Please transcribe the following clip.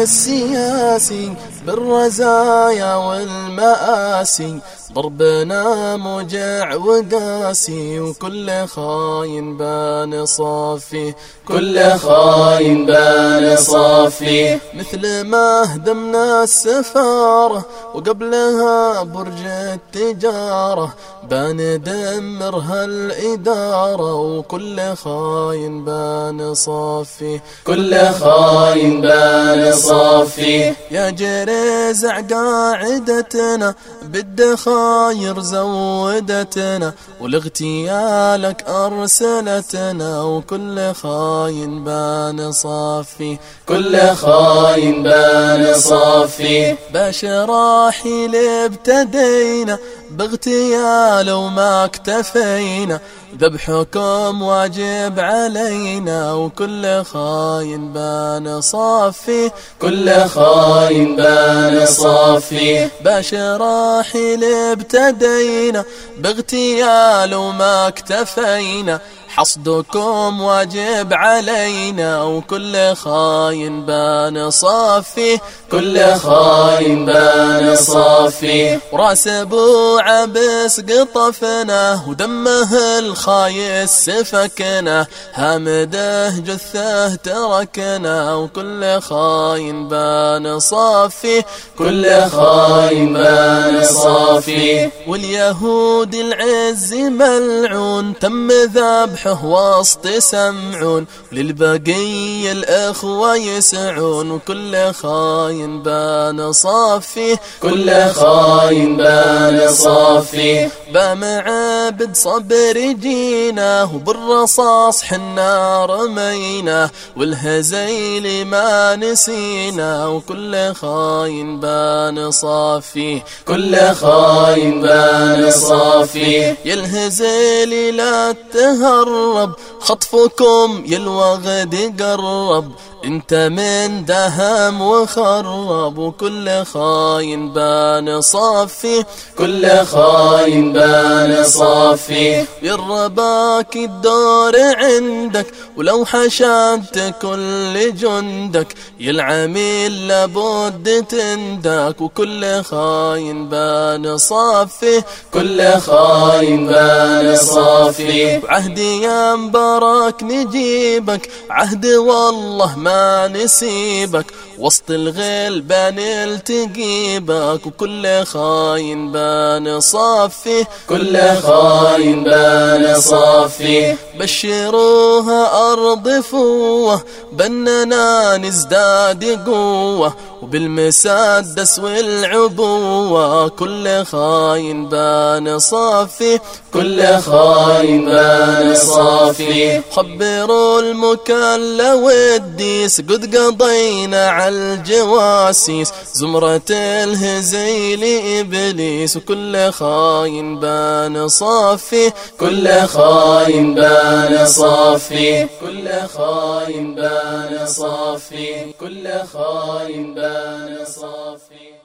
assim السياسي بالرزايا والمآسي. ضربنا موجع وقاسي وكل خاين بان صافي. كل خاين بان صافي. مثل ما هدمنا السفارة وقبلها برج التجارة. بندمرها الإدارة وكل خاين بان صافي. كل خاين بان صافي. يا جريزع قاعدتنا بالدخاير زودتنا والاغتيالك أرسلتنا وكل خاين بان صافي كل خاين بان صافي. بشراحي ابتدينا باغتيال وما اكتفينا ذبحكم واجب علينا وكل خاين بان صافي كل خاين بان صافي. بشراحي ابتدينا باغتيال وما اكتفينا حصدكم واجب علينا وكل خاين بان صافي كل خاين بان صافي. وراس أبو عبس قطفنا ودمه الخايس سفكنا. هامده جثه تركنا وكل خاين بان صافي كل خاين بان صافي. واليهود العز ملعون تم ذبح ذبحه وسط سمعون للبقية الأخوة يسعون. وكل خاين بان صافي كل خاين بان صافي. بمعابد صبر جينا وبالرصاص حنا رمينا. والهزيل ما نسينا وكل خاين بان صافي. كل خاين بان صافي. يا الهزيل لا تهرب خطفكم يا الوغد قرب. انت من دهم وخرب وكل خاين بان صافي. كل خاين بان صافي. يرباك الدور عندك ولو حشدت كل جندك. يا العميل لابد تندك وكل خاين بان صافي. كل خاين بان صافي. وعهدي يا مبارك نجيبك عهد والله ما نسيبك. وسط الغلبان نلتقي بك وكل خاين بان صافي. كل خاين بان صافي. بشروها أرض فوة بننا نزداد قوة. وبالمسدس والعبوة كل خاين بان صافي كل خاين بان صافي. خبروا المكلا والديس قد قضينا على الجواسيس. زمرة الهزيل إبليس وكل خاين بان صافي كل خاين بان صافي. كل خاين بان صافي كل خاين بان صافي